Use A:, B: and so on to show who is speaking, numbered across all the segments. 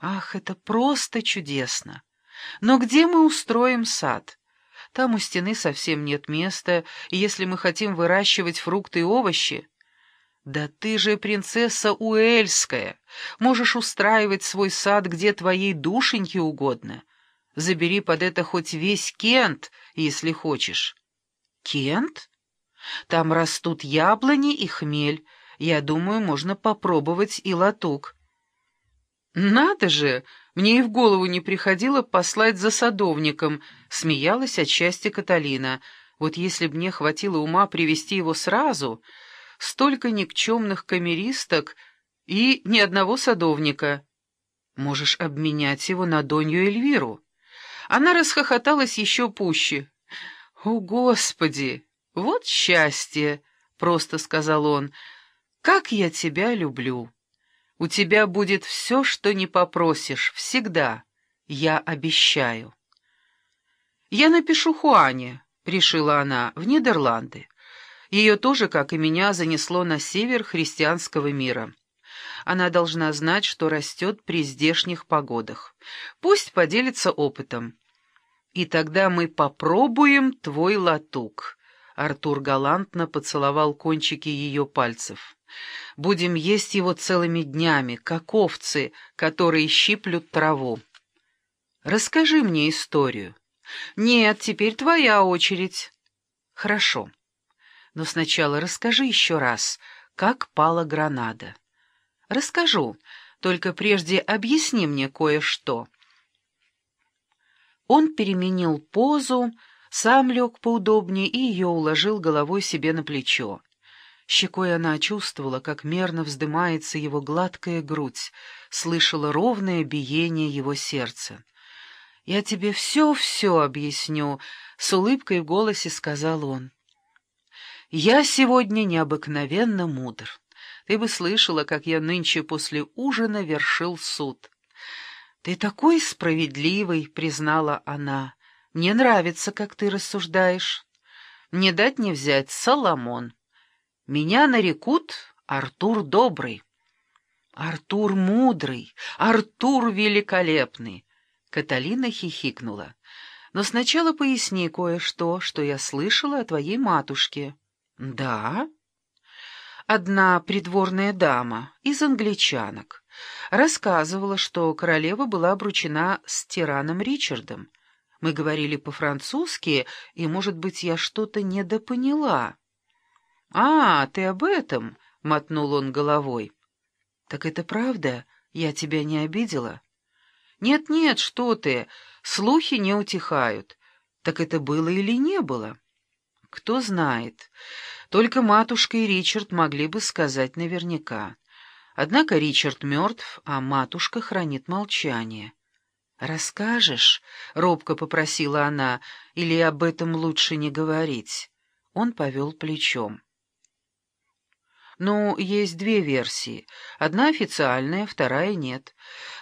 A: Ах, это просто чудесно! Но где мы устроим сад? Там у стены совсем нет места, и если мы хотим выращивать фрукты и овощи... Да ты же принцесса Уэльская, можешь устраивать свой сад, где твоей душеньке угодно. Забери под это хоть весь Кент, если хочешь. Кент? Там растут яблони и хмель. Я думаю, можно попробовать и латук. «Надо же! Мне и в голову не приходило послать за садовником», — смеялась от счастья Каталина. «Вот если б мне хватило ума привести его сразу, столько никчемных камеристок и ни одного садовника. Можешь обменять его на Донью Эльвиру». Она расхохоталась еще пуще. «О, Господи! Вот счастье!» — просто сказал он. «Как я тебя люблю!» У тебя будет все, что не попросишь, всегда. Я обещаю. Я напишу Хуане, — решила она, — в Нидерланды. Ее тоже, как и меня, занесло на север христианского мира. Она должна знать, что растет при здешних погодах. Пусть поделится опытом. И тогда мы попробуем твой латук. Артур галантно поцеловал кончики ее пальцев. Будем есть его целыми днями, как овцы, которые щиплют траву. Расскажи мне историю. Нет, теперь твоя очередь. Хорошо. Но сначала расскажи еще раз, как пала гранада. Расскажу, только прежде объясни мне кое-что. Он переменил позу, сам лег поудобнее и ее уложил головой себе на плечо. Щекой она чувствовала, как мерно вздымается его гладкая грудь, слышала ровное биение его сердца. «Я тебе все-все объясню», — с улыбкой в голосе сказал он. «Я сегодня необыкновенно мудр. Ты бы слышала, как я нынче после ужина вершил суд». «Ты такой справедливый», — признала она. «Мне нравится, как ты рассуждаешь. Не дать не взять Соломон». Меня нарекут Артур Добрый. Артур Мудрый, Артур Великолепный. Каталина хихикнула. Но сначала поясни кое-что, что я слышала о твоей матушке. Да? Одна придворная дама из англичанок рассказывала, что королева была обручена с тираном Ричардом. Мы говорили по-французски, и, может быть, я что-то недопоняла. «А, ты об этом?» — мотнул он головой. «Так это правда? Я тебя не обидела?» «Нет-нет, что ты, слухи не утихают. Так это было или не было?» «Кто знает. Только матушка и Ричард могли бы сказать наверняка. Однако Ричард мертв, а матушка хранит молчание». «Расскажешь?» — робко попросила она, — «или об этом лучше не говорить?» Он повел плечом. Ну, есть две версии. Одна официальная, вторая нет.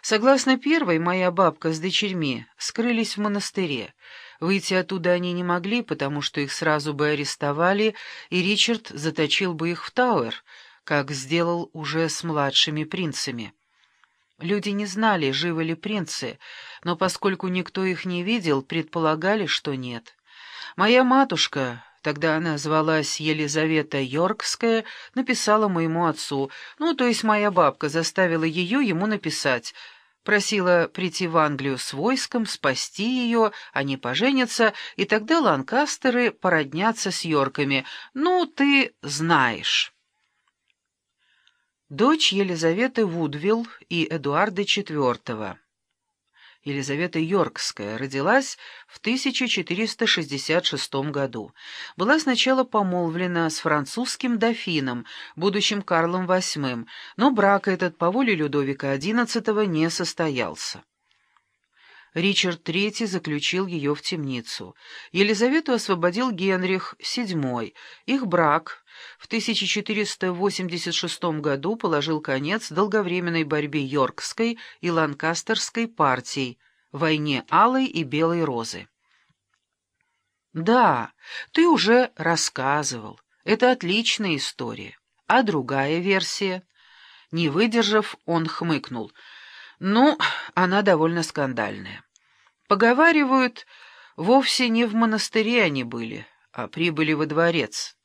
A: Согласно первой, моя бабка с дочерьми скрылись в монастыре. Выйти оттуда они не могли, потому что их сразу бы арестовали, и Ричард заточил бы их в Тауэр, как сделал уже с младшими принцами. Люди не знали, живы ли принцы, но поскольку никто их не видел, предполагали, что нет. Моя матушка, Тогда она звалась Елизавета Йоркская, написала моему отцу, ну, то есть моя бабка заставила ее ему написать, просила прийти в Англию с войском, спасти ее, они поженятся, и тогда Ланкастеры породнятся с Йорками. Ну, ты знаешь. Дочь Елизаветы Вудвилл и Эдуарда IV. Елизавета Йоркская, родилась в 1466 году. Была сначала помолвлена с французским дофином, будущим Карлом VIII, но брак этот по воле Людовика XI не состоялся. Ричард III заключил ее в темницу. Елизавету освободил Генрих VII. Их брак в 1486 году положил конец долговременной борьбе Йоркской и Ланкастерской партий, войне Алой и Белой Розы. «Да, ты уже рассказывал. Это отличная история. А другая версия?» Не выдержав, он хмыкнул — Ну, она довольно скандальная. Поговаривают, вовсе не в монастыре они были, а прибыли во дворец.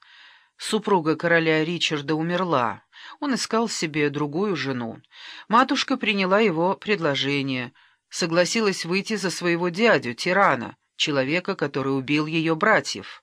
A: Супруга короля Ричарда умерла. Он искал себе другую жену. Матушка приняла его предложение, согласилась выйти за своего дядю, тирана, человека, который убил ее братьев.